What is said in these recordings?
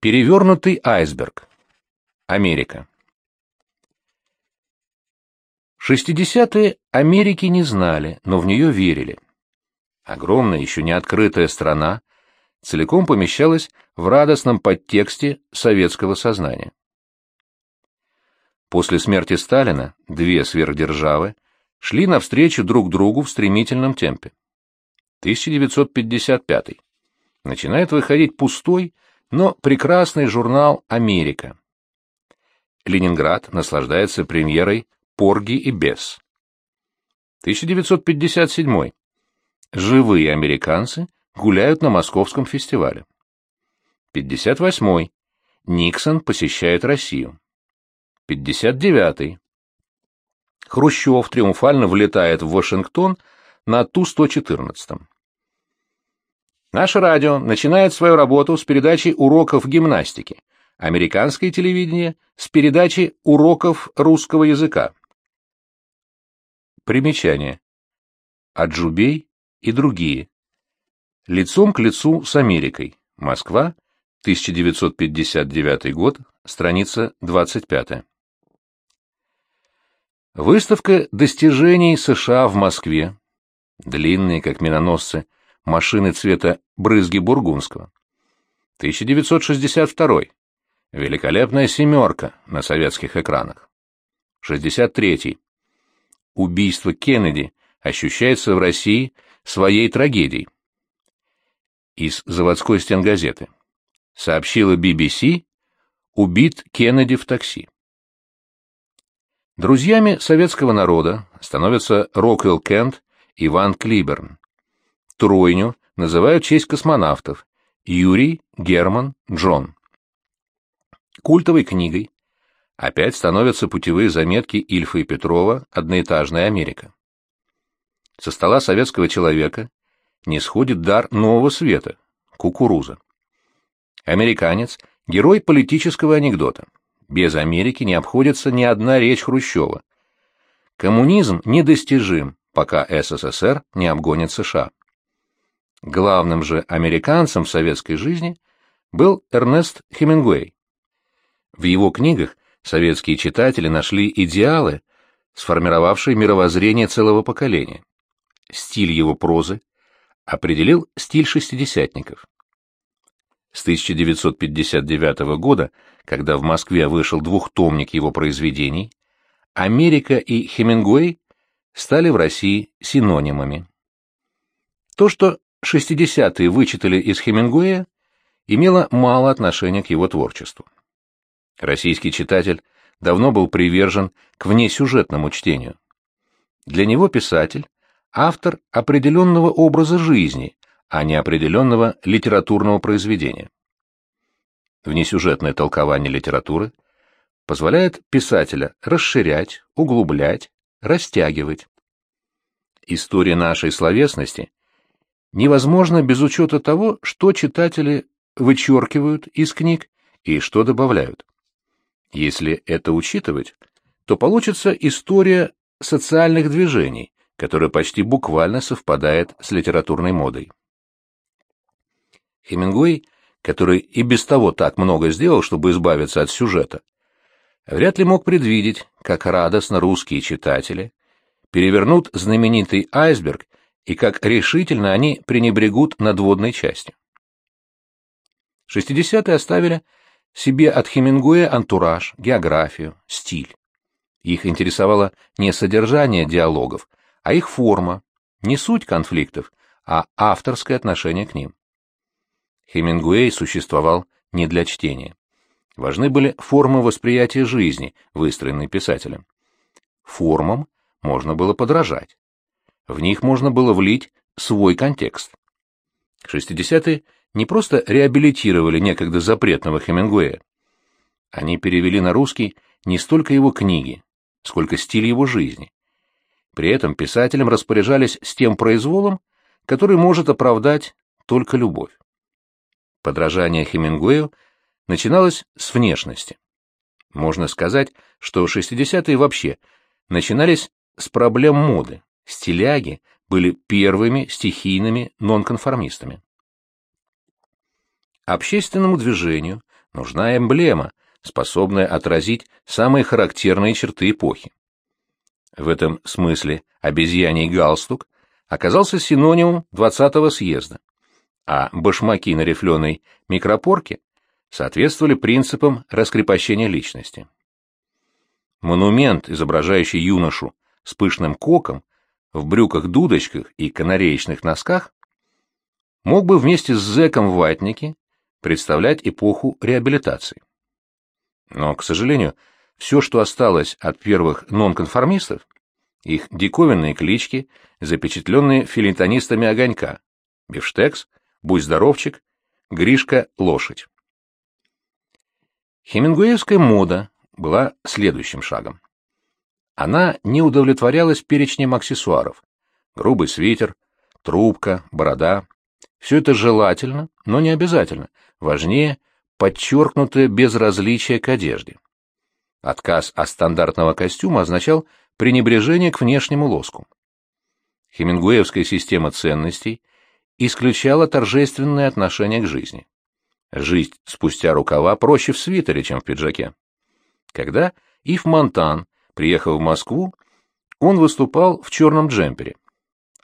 Перевернутый айсберг. Америка. 60-е Америки не знали, но в нее верили. Огромная, еще не открытая страна целиком помещалась в радостном подтексте советского сознания. После смерти Сталина две сверхдержавы шли навстречу друг другу в стремительном темпе. 1955. Начинает выходить пустой, но прекрасный журнал «Америка». Ленинград наслаждается премьерой «Порги и бес». 1957. Живые американцы гуляют на московском фестивале. 58. Никсон посещает Россию. 59. Хрущев триумфально влетает в Вашингтон на Ту-114. Наше радио начинает свою работу с передачи уроков гимнастики, американское телевидение с передачи уроков русского языка. Примечание. Аджубей и другие. Лицом к лицу с Америкой. Москва, 1959 год, страница 25. Выставка достижений США в Москве. Длинные, как миноносцы, машины цвета брызги бургундского. 1962. Великолепная семерка на советских экранах. 63. Убийство Кеннеди ощущается в России своей трагедией. Из заводской стенгазеты. Сообщила BBC, убит Кеннеди в такси. Друзьями советского народа становятся Роквелл Кент и Ван Клиберн. Тройню называют в честь космонавтов Юрий, Герман, Джон. Культовой книгой опять становятся путевые заметки Ильфа и Петрова «Одноэтажная Америка». Со стола советского человека не сходит дар нового света – кукуруза. Американец – герой политического анекдота. Без Америки не обходится ни одна речь Хрущева. Коммунизм недостижим, пока СССР не обгонит США. Главным же американцем в советской жизни был Эрнест Хемингуэй. В его книгах советские читатели нашли идеалы, сформировавшие мировоззрение целого поколения. Стиль его прозы определил стиль шестидесятников. С 1959 года, когда в Москве вышел двухтомник его произведений, Америка и Хемингуэй стали в России синонимами. То, что 60-е вычитали из Хемингуэя, имело мало отношения к его творчеству. Российский читатель давно был привержен к внесюжетному чтению. Для него писатель – автор определенного образа жизни, а не определенного литературного произведения. Внесюжетное толкование литературы позволяет писателя расширять, углублять, растягивать. История нашей словесности невозможно без учета того, что читатели вычеркивают из книг и что добавляют. Если это учитывать, то получится история социальных движений, которая почти буквально совпадает с литературной модой. Хемингуэй, который и без того так много сделал, чтобы избавиться от сюжета, вряд ли мог предвидеть, как радостно русские читатели перевернут знаменитый айсберг и как решительно они пренебрегут надводной частью. Шестидесятые оставили себе от Хемингуэя антураж, географию, стиль. Их интересовало не содержание диалогов, а их форма, не суть конфликтов, а авторское отношение к ним. Хемингуэй существовал не для чтения. Важны были формы восприятия жизни, выстроенные писателем. Формам можно было подражать. В них можно было влить свой контекст. Шестидесятые не просто реабилитировали некогда запретного Хемингуэя. Они перевели на русский не столько его книги, сколько стиль его жизни. При этом писателям распоряжались с тем произволом, который может оправдать только любовь. Подражание Хемингуэю начиналось с внешности. Можно сказать, что 60-е вообще начинались с проблем моды, стиляги были первыми стихийными нонконформистами. Общественному движению нужна эмблема, способная отразить самые характерные черты эпохи. В этом смысле обезьяний галстук оказался синонимом 20-го съезда, а башмаки на рифленой микропорке соответствовали принципам раскрепощения личности. Монумент, изображающий юношу с пышным коком, в брюках-дудочках и канареечных носках, мог бы вместе с зэком в ватнике представлять эпоху реабилитации. Но, к сожалению, все, что осталось от первых нонконформистов, их диковинные клички, запечатленные филинтонистами огонька, Бифштекс, Будь здоровчик, Гришка лошадь. Хемингуэевская мода была следующим шагом. Она не удовлетворялась перечнем аксессуаров. Грубый свитер, трубка, борода. Все это желательно, но не обязательно. Важнее подчеркнутое безразличие к одежде. Отказ от стандартного костюма означал пренебрежение к внешнему лоску. Хемингуэевская система ценностей исключала торжественное отношение к жизни. Жизнь спустя рукава проще в свитере, чем в пиджаке. Когда Ив Монтан приехал в Москву, он выступал в черном джемпере.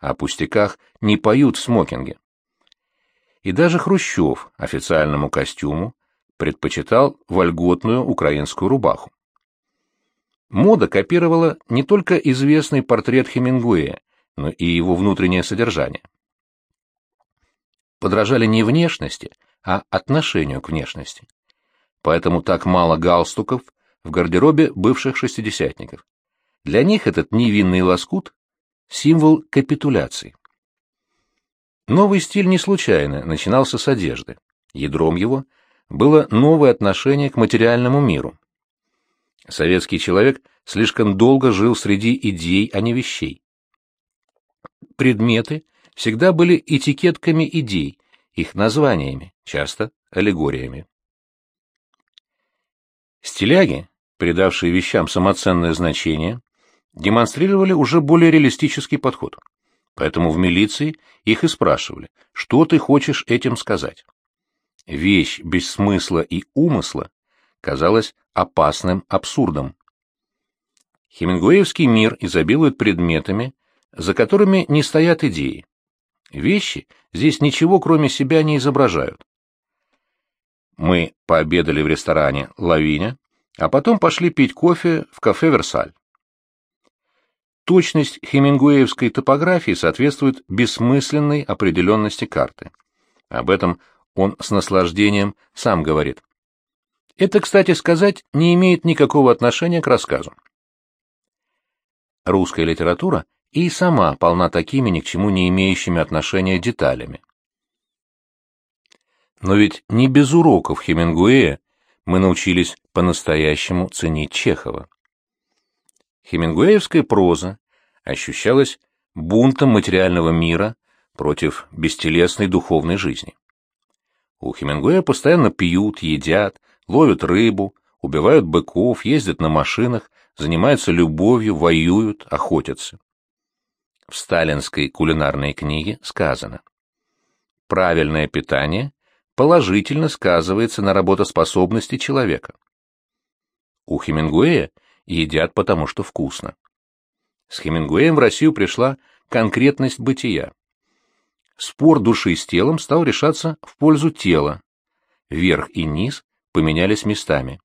О пустяках не поют в смокинге. И даже Хрущев официальному костюму предпочитал вольготную украинскую рубаху. Мода копировала не только известный портрет Хемингуэя, но и его внутреннее содержание. Подражали не внешности, а отношению к внешности. Поэтому так мало галстуков в гардеробе бывших шестидесятников. Для них этот невинный лоскут — символ капитуляции. Новый стиль не случайно начинался с одежды. Ядром его было новое отношение к материальному миру. Советский человек слишком долго жил среди идей, а не вещей. Предметы всегда были этикетками идей, их названиями, часто аллегориями. Стиляги, придавшие вещам самоценное значение, демонстрировали уже более реалистический подход. Поэтому в милиции их и спрашивали, что ты хочешь этим сказать. Вещь без смысла и умысла казалась опасным абсурдом. Хемингуэевский мир изобилует предметами, за которыми не стоят идеи. Вещи здесь ничего кроме себя не изображают. Мы пообедали в ресторане «Лавиня», а потом пошли пить кофе в кафе «Версаль». Точность хемингуэевской топографии соответствует бессмысленной определенности карты. Об этом он с наслаждением сам говорит. Это, кстати сказать, не имеет никакого отношения к рассказу. Русская литература и сама полна такими ни к чему не имеющими отношения деталями. Но ведь не без уроков Хемингуэя мы научились по-настоящему ценить Чехова. Хемингуэевская проза ощущалась бунтом материального мира против бестелесной духовной жизни. У Хемингуэя постоянно пьют, едят, ловят рыбу, убивают быков, ездят на машинах, занимаются любовью, воюют, охотятся. В сталинской кулинарной книге сказано «Правильное питание положительно сказывается на работоспособности человека». У Хемингуэя едят потому, что вкусно. С Хемингуэем в Россию пришла конкретность бытия. Спор души с телом стал решаться в пользу тела. Верх и низ поменялись местами.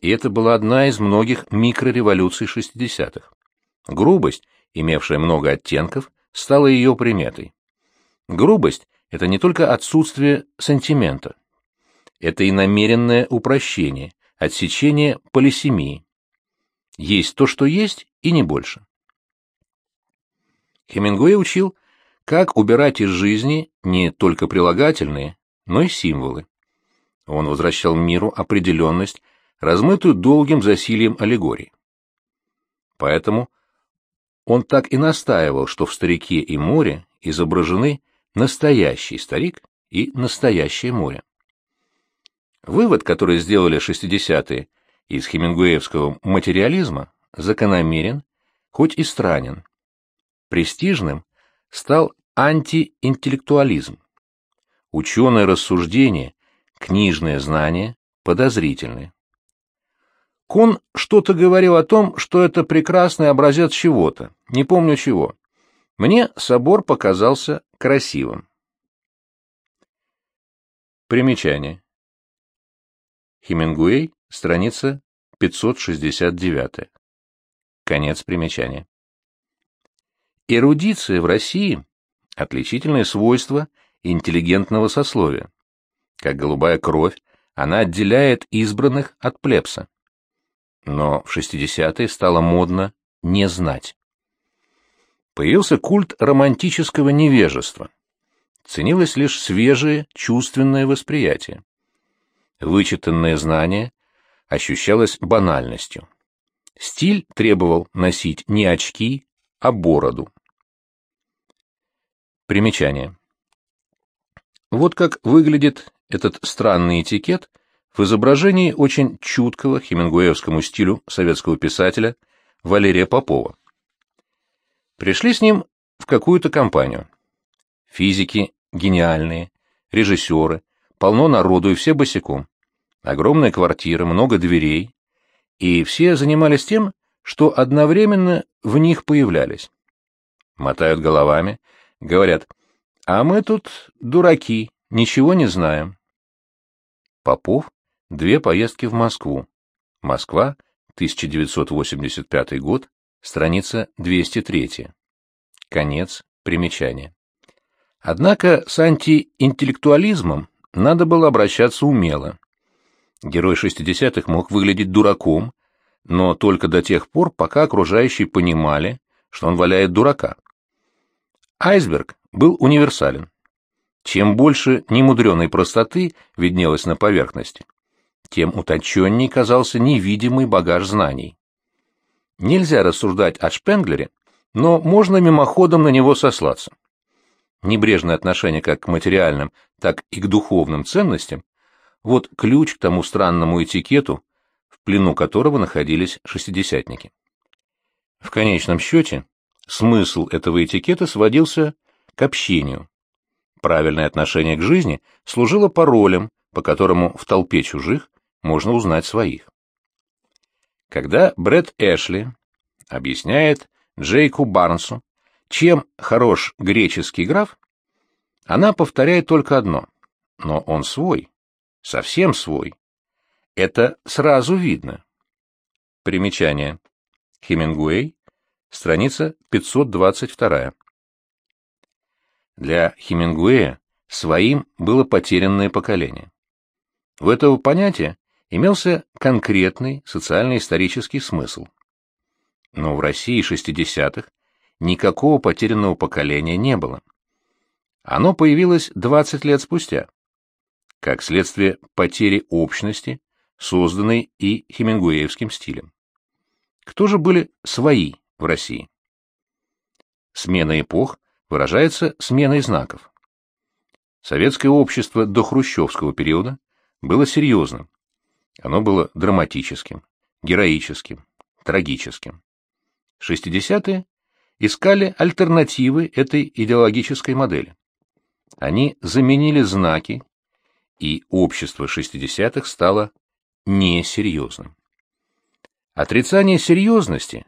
И это была одна из многих микрореволюций 60-х. Грубость, имевшая много оттенков, стала ее приметой. Грубость — это не только отсутствие сантимента. Это и намеренное упрощение, отсечение полисемии. Есть то, что есть, и не больше. Хемингуэй учил, как убирать из жизни не только прилагательные, но и символы. Он возвращал миру определенность, размытую долгим засильем аллегорий. Поэтому он так и настаивал, что в «Старике и море» изображены настоящий старик и настоящее море. Вывод, который сделали 60-е из хемингуэевского материализма, закономерен, хоть и странен. Престижным стал антиинтеллектуализм. Ученое рассуждение, книжное знание подозрительны. Кун что-то говорил о том, что это прекрасный образец чего-то, не помню чего. Мне собор показался красивым. Примечание. Хемингуэй, страница 569. Конец примечания. Эрудиция в России – отличительное свойство интеллигентного сословия. Как голубая кровь, она отделяет избранных от плебса. Но в 60-е стало модно не знать. Появился культ романтического невежества. Ценилось лишь свежее чувственное восприятие. Вычитанное знание ощущалось банальностью. Стиль требовал носить не очки, а бороду. Примечание. Вот как выглядит этот странный этикет в изображении очень чуткого хемингуэевскому стилю советского писателя Валерия Попова. Пришли с ним в какую-то компанию. Физики гениальные, режиссеры, полно народу и все босиком. Огромная квартира, много дверей, и все занимались тем, что одновременно в них появлялись. Мотают головами, говорят, а мы тут дураки, ничего не знаем. Попов Две поездки в Москву. Москва, 1985 год, страница 203. Конец примечания. Однако с антиинтеллектуализмом надо было обращаться умело. Герой 60-х мог выглядеть дураком, но только до тех пор, пока окружающие понимали, что он валяет дурака. Айсберг был универсален. Чем больше немудреной простоты виднелось на поверхности, тем утонченней казался невидимый багаж знаний. Нельзя рассуждать о Шпенглере, но можно мимоходом на него сослаться. Небрежное отношение как к материальным, так и к духовным ценностям – вот ключ к тому странному этикету, в плену которого находились шестидесятники. В конечном счете, смысл этого этикета сводился к общению. Правильное отношение к жизни служило паролем, по которому в толпе чужих можно узнать своих. Когда Брэд Эшли объясняет Джейку Барнсу, чем хорош греческий граф, она повторяет только одно. Но он свой, совсем свой. Это сразу видно. Примечание. Хемингуэй, страница 522. Для Хемингуэя своим было потерянное поколение. В этого понятия имелся конкретный социально-исторический смысл. Но в России 60-х никакого потерянного поколения не было. Оно появилось 20 лет спустя, как следствие потери общности, созданной и хемингуэевским стилем. Кто же были свои в России? Смена эпох выражается сменой знаков. Советское общество до хрущевского периода было серьезным, оно было драматическим, героическим, трагическим. Шестидесятые искали альтернативы этой идеологической модели. Они заменили знаки, и общество шестидесятых стало несерьезным. Отрицание серьезности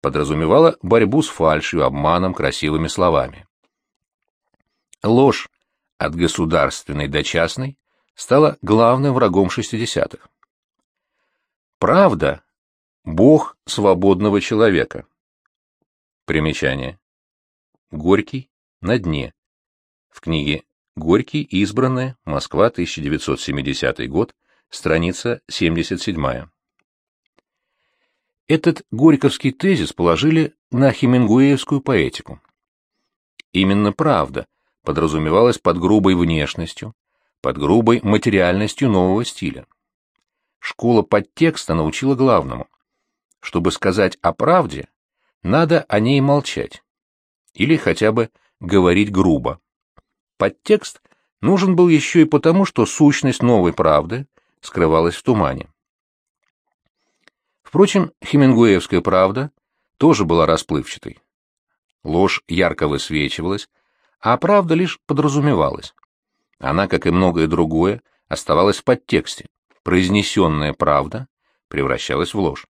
подразумевало борьбу с фальшью, обманом, красивыми словами. Ложь от государственной до частной стала главным врагом шестидесятых. Правда – Бог свободного человека. Примечание. Горький на дне. В книге «Горький. Избранная. Москва. 1970 год». Страница 77. Этот горьковский тезис положили на хемингуэевскую поэтику. Именно правда подразумевалась под грубой внешностью, под грубой материальностью нового стиля. Школа подтекста научила главному. Чтобы сказать о правде, надо о ней молчать. Или хотя бы говорить грубо. Подтекст нужен был еще и потому, что сущность новой правды скрывалась в тумане. Впрочем, хемингуэевская правда тоже была расплывчатой. Ложь ярко высвечивалась, а правда лишь подразумевалась. Она, как и многое другое, оставалась в подтексте произнесенная правда превращалась в ложь.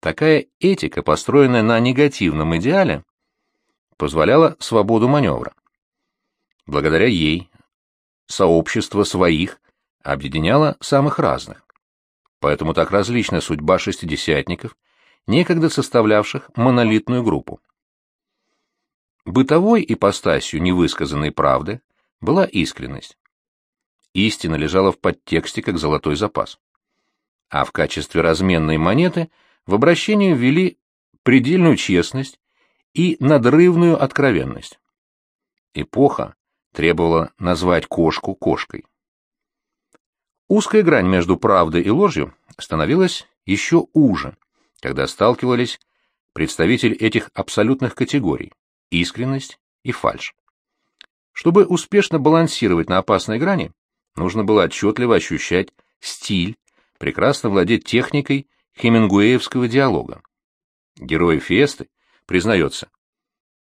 Такая этика, построенная на негативном идеале, позволяла свободу маневра. Благодаря ей сообщество своих объединяло самых разных. Поэтому так различна судьба шестидесятников, некогда составлявших монолитную группу. Бытовой ипостасью невысказанной правды была искренность. Истина лежала в подтексте, как золотой запас. А в качестве разменной монеты в обращении ввели предельную честность и надрывную откровенность. Эпоха требовала назвать кошку кошкой. Узкая грань между правдой и ложью становилась еще уже, когда сталкивались представители этих абсолютных категорий – искренность и фальшь. Чтобы успешно балансировать на опасной грани, нужно было отчетливо ощущать стиль, прекрасно владеть техникой хемингуэевского диалога. Герой Фиесты признается,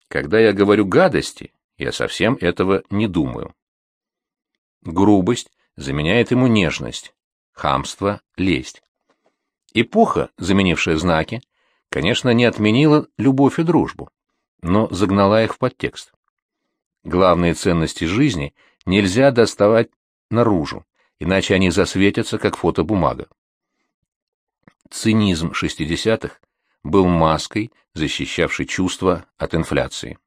«Когда я говорю гадости, я совсем этого не думаю». Грубость заменяет ему нежность, хамство — лесть. Эпоха, заменившая знаки, конечно, не отменила любовь и дружбу, но загнала их в подтекст. Главные ценности жизни нельзя доставать наружу, иначе они засветятся, как фотобумага. Цинизм 60-х был маской, защищавшей чувства от инфляции.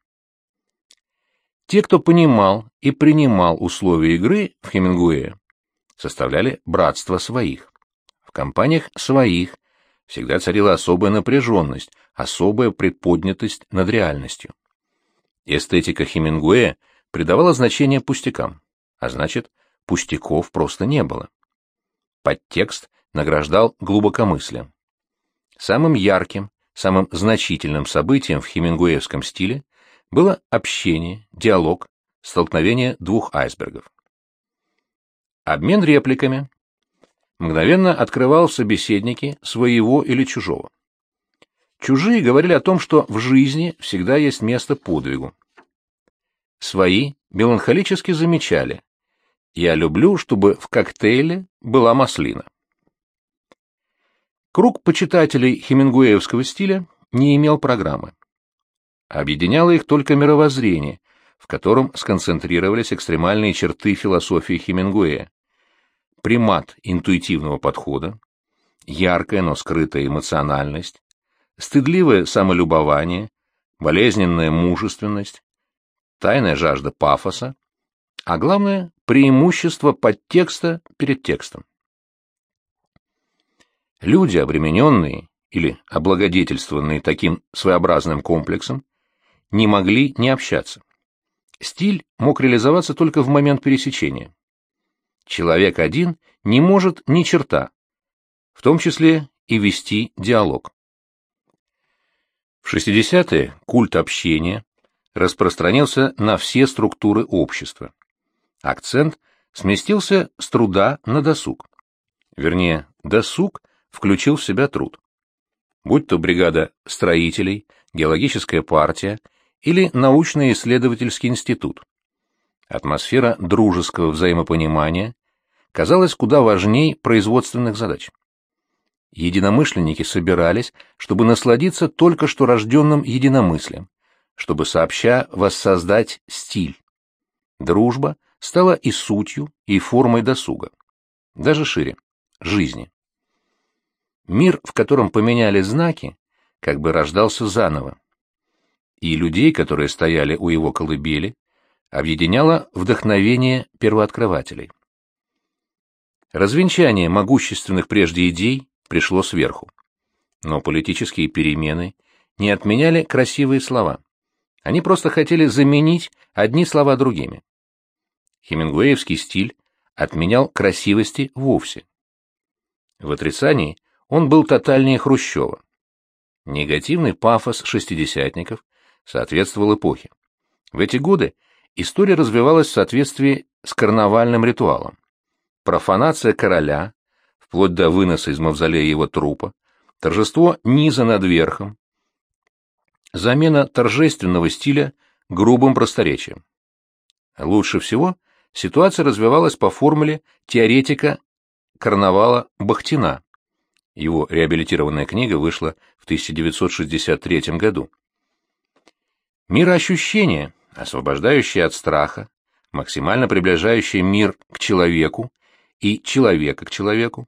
Те, кто понимал и принимал условия игры в Хемингуэя, составляли братство своих. В компаниях своих всегда царила особая напряженность, особая приподнятость над реальностью. Эстетика Хемингуэя придавала значение пустякам, а значит, пустяков просто не было. Подтекст награждал глубокомыслием. Самым ярким, самым значительным событием в хемингуэевском стиле было общение, диалог, столкновение двух айсбергов. Обмен репликами мгновенно открывал в собеседнике своего или чужого. Чужие говорили о том, что в жизни всегда есть место подвигу. Свои меланхолически замечали «Я люблю, чтобы в коктейле была маслина». Круг почитателей хемингуэевского стиля не имел программы. Объединяло их только мировоззрение, в котором сконцентрировались экстремальные черты философии Хемингуэя. Примат интуитивного подхода, яркая, но скрытая эмоциональность, стыдливое самолюбование, болезненная мужественность, тайная жажда пафоса, а главное – преимущество подтекста перед текстом. Люди, обремененные или облагодетельствованные таким своеобразным комплексом, не могли не общаться. Стиль мог реализоваться только в момент пересечения. Человек один не может ни черта, в том числе и вести диалог. В 60-е культ общения распространился на все структуры общества. Акцент сместился с труда на досуг. Вернее, досуг включил в себя труд. Будь то бригада строителей, геологическая партия или научно-исследовательский институт. Атмосфера дружеского взаимопонимания казалась куда важней производственных задач. Единомышленники собирались, чтобы насладиться только что рожденным единомыслием, чтобы сообща воссоздать стиль. Дружба стала и сутью, и формой досуга. Даже шире — жизни. Мир, в котором поменяли знаки, как бы рождался заново и людей, которые стояли у его колыбели, объединяло вдохновение первооткрывателей. Развенчание могущественных прежде идей пришло сверху. Но политические перемены не отменяли красивые слова. Они просто хотели заменить одни слова другими. Хемингуэевский стиль отменял красивости вовсе. В отрицании он был тотальнее Хрущева. Негативный пафос шестидесятников соответствовал эпохе. В эти годы история развивалась в соответствии с карнавальным ритуалом. Профанация короля, вплоть до выноса из мавзолея его трупа, торжество низа над верхом, замена торжественного стиля грубым просторечием. Лучше всего ситуация развивалась по формуле теоретика карнавала Бахтина. Его реабилитированная книга вышла в 1963 году. Мироощущение, освобождающее от страха, максимально приближающее мир к человеку и человека к человеку,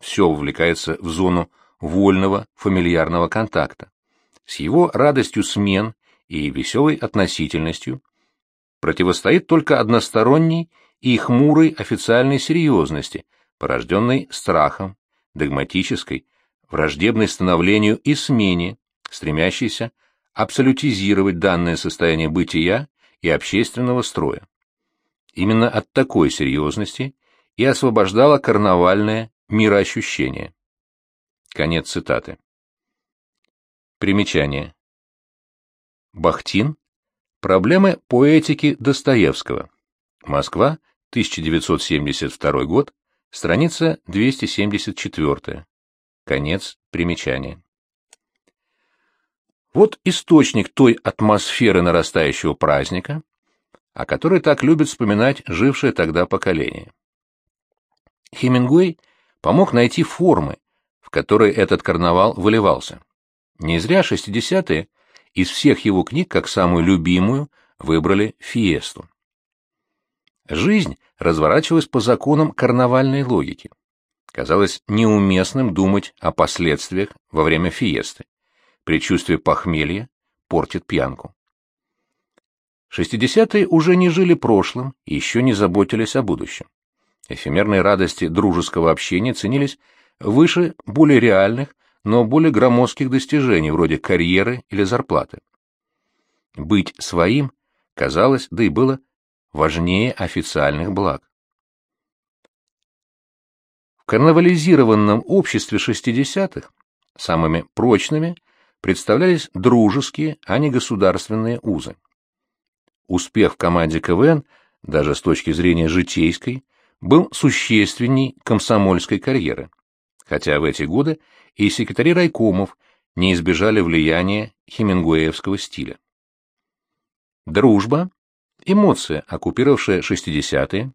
все увлекается в зону вольного фамильярного контакта. С его радостью смен и веселой относительностью противостоит только односторонней и хмурой официальной серьезности, порожденной страхом, догматической, враждебной становлению и смене, стремящейся абсолютизировать данное состояние бытия и общественного строя. Именно от такой серьезности и освобождало карнавальное мироощущение. Конец цитаты. Примечание. Бахтин. Проблемы поэтики Достоевского. Москва, 1972 год, страница 274. Конец примечания. Вот источник той атмосферы нарастающего праздника, о которой так любит вспоминать жившее тогда поколение. Хемингуэй помог найти формы, в которые этот карнавал выливался. Не зря 60-е из всех его книг как самую любимую выбрали «Фиесту». Жизнь разворачивалась по законам карнавальной логики. Казалось неуместным думать о последствиях во время фиесты. Предчувствие похмелья портит пьянку. Шестидесятые уже не жили прошлым и еще не заботились о будущем. Эфемерные радости дружеского общения ценились выше более реальных, но более громоздких достижений, вроде карьеры или зарплаты. Быть своим казалось, да и было, важнее официальных благ. В карнавализированном обществе 60-х самыми прочными представлялись дружеские, а не государственные узы. Успех в команде КВН, даже с точки зрения житейской, был существенней комсомольской карьеры, хотя в эти годы и секретари райкомов не избежали влияния хемингуэевского стиля. Дружба, эмоция, оккупировавшая 60-е,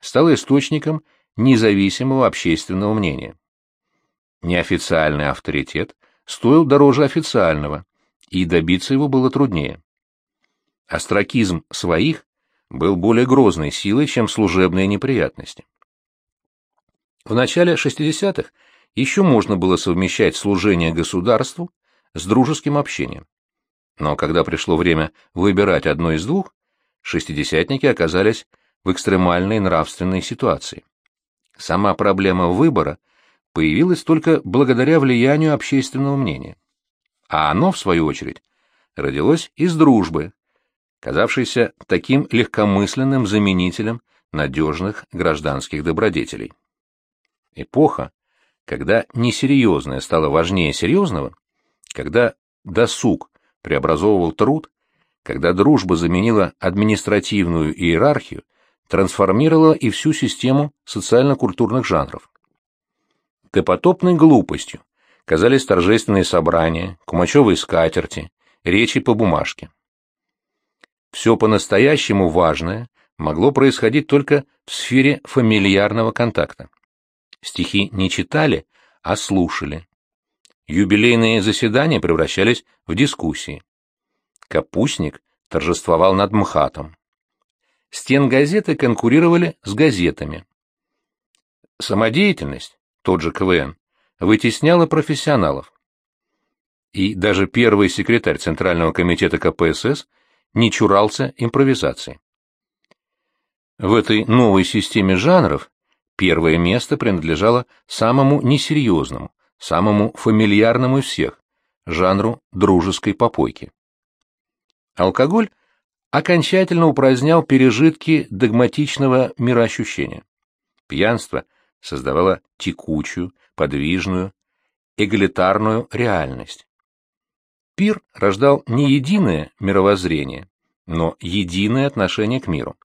стала источником независимого общественного мнения. Неофициальный авторитет стоил дороже официального, и добиться его было труднее. Остракизм своих был более грозной силой, чем служебные неприятности. В начале 60-х еще можно было совмещать служение государству с дружеским общением. Но когда пришло время выбирать одно из двух, шестидесятники оказались в экстремальной нравственной ситуации. Сама проблема выбора появилась только благодаря влиянию общественного мнения. А оно, в свою очередь, родилось из дружбы, казавшийся таким легкомысленным заменителем надежных гражданских добродетелей. Эпоха, когда несерьезное стало важнее серьезного, когда досуг преобразовывал труд, когда дружба заменила административную иерархию, трансформировала и всю систему социально-культурных жанров. Допотопной глупостью казались торжественные собрания, кумачевые скатерти, речи по бумажке. Все по-настоящему важное могло происходить только в сфере фамильярного контакта. Стихи не читали, а слушали. Юбилейные заседания превращались в дискуссии. Капустник торжествовал над МХАТом. Стенгазеты конкурировали с газетами. Самодеятельность, тот же КВН, вытесняла профессионалов. И даже первый секретарь Центрального комитета КПСС – не чурался импровизации. В этой новой системе жанров первое место принадлежало самому несерьезному, самому фамильярному из всех, жанру дружеской попойки. Алкоголь окончательно упразднял пережитки догматичного мироощущения. Пьянство создавало текучую, подвижную, эгалитарную реальность. Пир рождал не единое мировоззрение, но единое отношение к миру.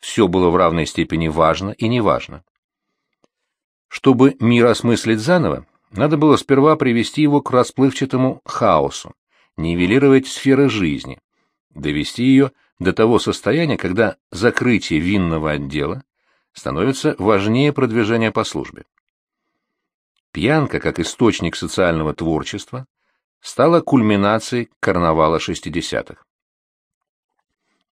Все было в равной степени важно и неважно. Чтобы мир осмыслить заново, надо было сперва привести его к расплывчатому хаосу, нивелировать сферы жизни, довести ее до того состояния, когда закрытие винного отдела становится важнее продвижения по службе. Пьянка, как источник социального творчества, стала кульминацией карнавала 60-х.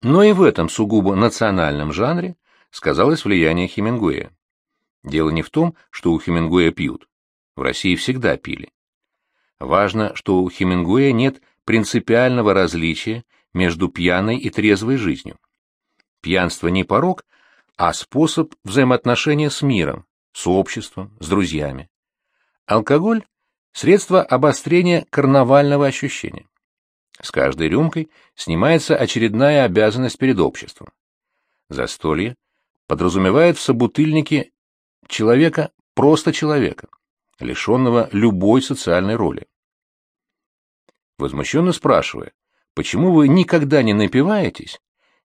Но и в этом сугубо национальном жанре сказалось влияние Хемингуэя. Дело не в том, что у Хемингуэя пьют. В России всегда пили. Важно, что у Хемингуэя нет принципиального различия между пьяной и трезвой жизнью. Пьянство не порог, а способ взаимоотношения с миром, с обществом, с друзьями. Алкоголь – средство обострения карнавального ощущения. С каждой рюмкой снимается очередная обязанность перед обществом. Застолье подразумевает в собутыльнике человека просто человека, лишенного любой социальной роли. Возмущенно спрашивая, почему вы никогда не напиваетесь,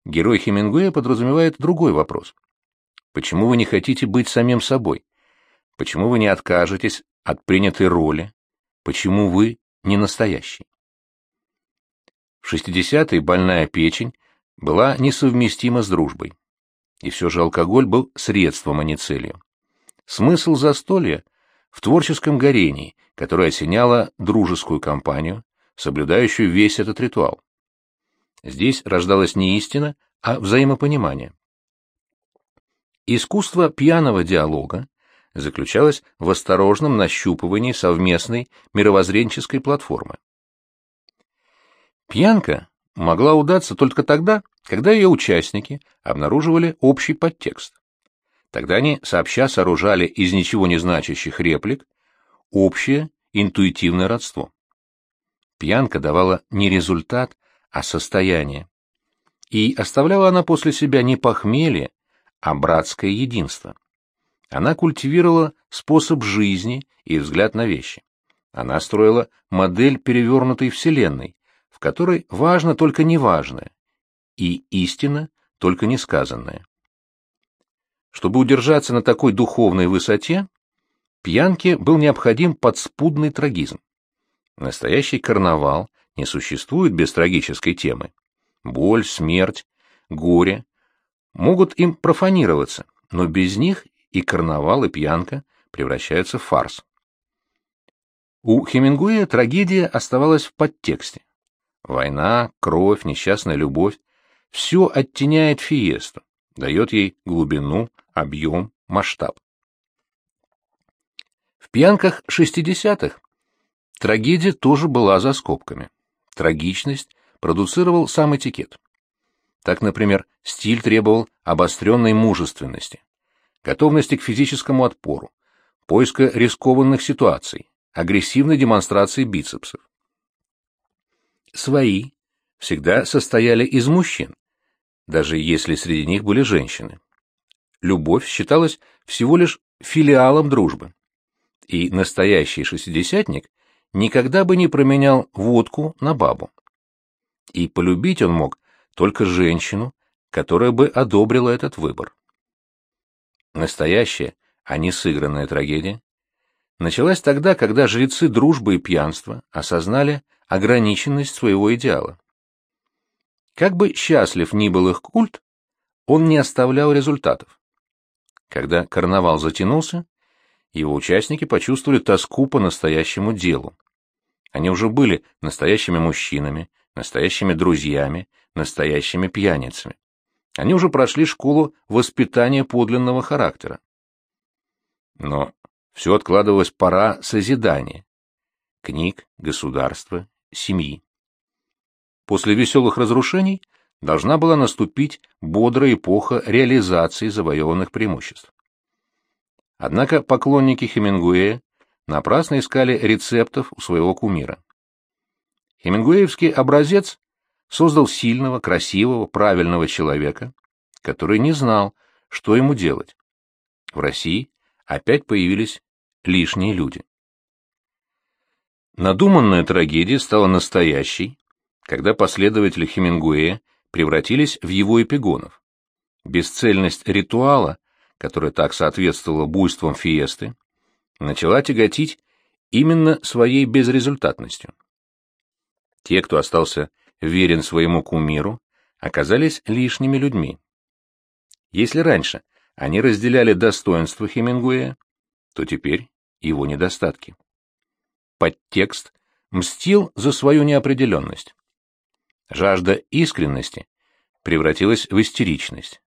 герой Хемингуэя подразумевает другой вопрос. Почему вы не хотите быть самим собой? Почему вы не откажетесь от принятой роли? Почему вы не настоящий? В 60-е больная печень была несовместима с дружбой. И все же алкоголь был средством, а не целью. Смысл застолья в творческом горении, которое осеняло дружескую компанию, соблюдающую весь этот ритуал. Здесь рождалась не истина, а взаимопонимание. Искусство пьяного диалога заключалось в осторожном нащупывании совместной мировоззренческой платформы. Пьянка могла удаться только тогда, когда ее участники обнаруживали общий подтекст. Тогда они сообща сооружали из ничего не значащих реплик общее интуитивное родство. Пьянка давала не результат, а состояние. И оставляла она после себя не похмелье, а братское единство. Она культивировала способ жизни и взгляд на вещи. Она строила модель перевернутой вселенной, в которой важно только неважное, и истина только несказанное. Чтобы удержаться на такой духовной высоте, пьянке был необходим подспудный трагизм. Настоящий карнавал не существует без трагической темы. Боль, смерть, горе могут им профанироваться, но без них и карнавал, и пьянка превращаются в фарс. У Хемингуэя трагедия оставалась в подтексте. Война, кровь, несчастная любовь — все оттеняет фиесту, дает ей глубину, объем, масштаб. В пьянках 60-х трагедия тоже была за скобками. Трагичность продуцировал сам этикет. Так, например, стиль требовал обостренной мужественности, готовности к физическому отпору, поиска рискованных ситуаций, агрессивной демонстрации бицепсов. Свои всегда состояли из мужчин, даже если среди них были женщины. Любовь считалась всего лишь филиалом дружбы. И настоящий шестидесятник никогда бы не променял водку на бабу. И полюбить он мог только женщину, которая бы одобрила этот выбор. Настоящая, а не сыгранная трагедия началась тогда, когда жрецы дружбы и пьянства осознали ограниченность своего идеала. Как бы счастлив ни был их культ, он не оставлял результатов. Когда карнавал затянулся, его участники почувствовали тоску по настоящему делу. Они уже были настоящими мужчинами, настоящими друзьями, настоящими пьяницами. Они уже прошли школу воспитания подлинного характера. Но все откладывалось пора созидания. Книг, государства, семьи. После веселых разрушений должна была наступить бодрая эпоха реализации завоеванных преимуществ. Однако поклонники Хемингуэя напрасно искали рецептов у своего кумира. Хемингуэевский образец создал сильного, красивого, правильного человека, который не знал, что ему делать. В России опять появились лишние люди. Надуманная трагедия стала настоящей, когда последователи Хемингуэя превратились в его эпигонов. Бесцельность ритуала, которая так соответствовала буйствам фиесты, начала тяготить именно своей безрезультатностью. Те, кто остался верен своему кумиру, оказались лишними людьми. Если раньше они разделяли достоинства Хемингуэя, то теперь его недостатки. Подтекст мстил за свою неопределенность. Жажда искренности превратилась в истеричность.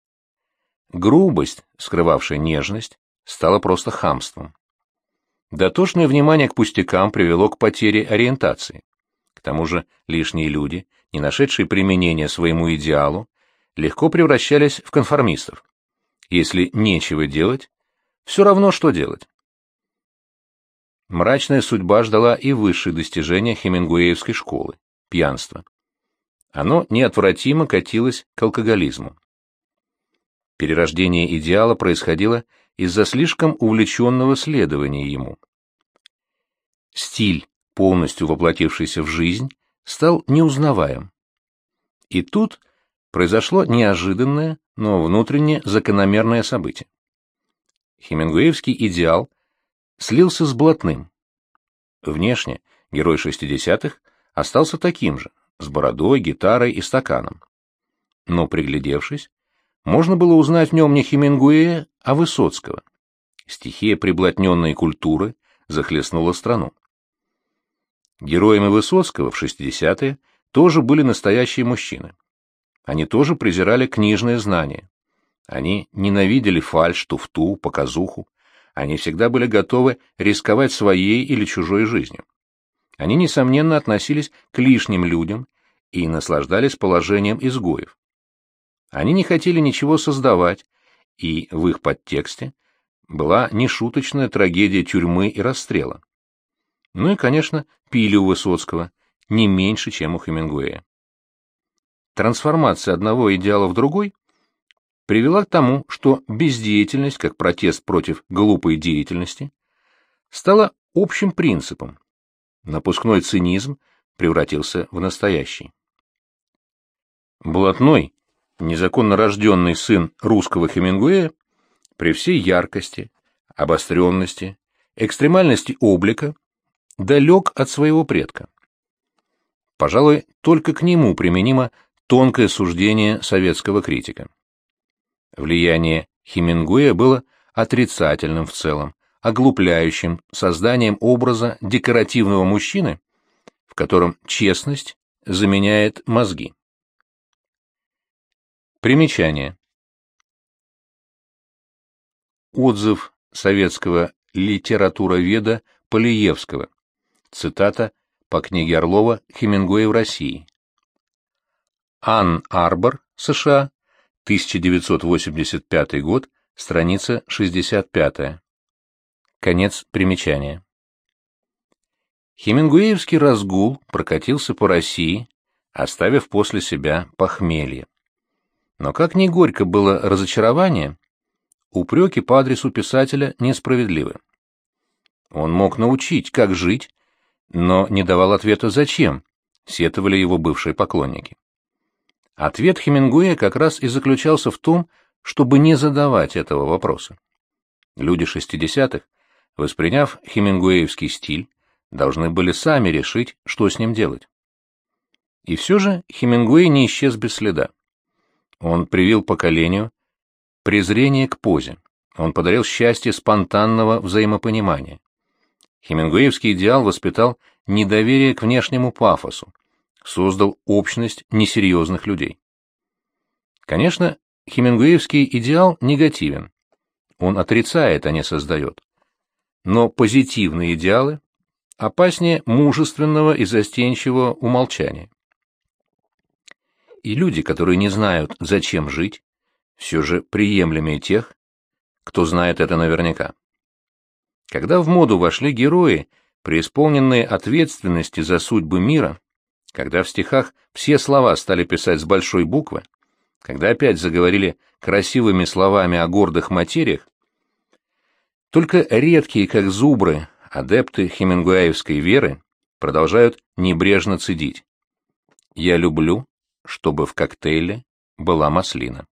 Грубость, скрывавшая нежность, стала просто хамством. Дотошное внимание к пустякам привело к потере ориентации. К тому же лишние люди, не нашедшие применения своему идеалу, легко превращались в конформистов. Если нечего делать, все равно, что делать. Мрачная судьба ждала и высшие достижения хемингуэевской школы – пьянство. Оно неотвратимо катилось к алкоголизму. Перерождение идеала происходило из-за слишком увлеченного следования ему. Стиль, полностью воплотившийся в жизнь, стал неузнаваем. И тут произошло неожиданное, но внутренне закономерное событие. Хемингуэевский идеал слился с блатным. Внешне герой шестидесятых остался таким же, с бородой, гитарой и стаканом. Но, приглядевшись, можно было узнать в нем не Хемингуэя, а Высоцкого. Стихия приблотненной культуры захлестнула страну. Героями Высоцкого в 60-е тоже были настоящие мужчины. Они тоже презирали книжное знание. Они ненавидели фальшь, туфту, показуху. Они всегда были готовы рисковать своей или чужой жизнью. Они, несомненно, относились к лишним людям и наслаждались положением изгоев. Они не хотели ничего создавать, и в их подтексте была нешуточная трагедия тюрьмы и расстрела. Ну и, конечно, пили у Высоцкого, не меньше, чем у Хемингуэя. Трансформация одного идеала в другой привела к тому, что бездеятельность, как протест против глупой деятельности, стала общим принципом. Напускной цинизм превратился в настоящий. Блатной, незаконно рожденный сын русского Хемингуэя, при всей яркости, обостренности, экстремальности облика, далек от своего предка. Пожалуй, только к нему применимо тонкое суждение советского критика. Влияние Хемингуэя было отрицательным в целом, оглупляющим созданием образа декоративного мужчины, в котором честность заменяет мозги. Примечание. Отзыв советского литературоведа Полиевского. Цитата по книге Орлова «Хемингуэй в России». Ан Арбор, США, 1985 год, страница 65. Конец примечания. Хемингуэевский разгул прокатился по России, оставив после себя похмелье. Но как ни горько было разочарование, упреки по адресу писателя несправедливы. Он мог научить, как жить, но не давал ответа «зачем», сетовали его бывшие поклонники. Ответ Хемингуэя как раз и заключался в том, чтобы не задавать этого вопроса. Люди шестидесятых, восприняв хемингуэевский стиль, должны были сами решить, что с ним делать. И все же Хемингуэй не исчез без следа. Он привил поколению презрение к позе. Он подарил счастье спонтанного взаимопонимания. Хемингуэевский идеал воспитал недоверие к внешнему пафосу, создал общность несерьезных людей. Конечно, хемингуэевский идеал негативен. Он отрицает, а не создает. Но позитивные идеалы опаснее мужественного и застенчивого умолчания и люди, которые не знают, зачем жить, все же приемлемее тех, кто знает это наверняка. Когда в моду вошли герои, преисполненные ответственности за судьбы мира, когда в стихах все слова стали писать с большой буквы, когда опять заговорили красивыми словами о гордых материях, только редкие, как зубры, адепты хемингуэевской веры продолжают небрежно цедить. «Я люблю, чтобы в коктейле была маслина.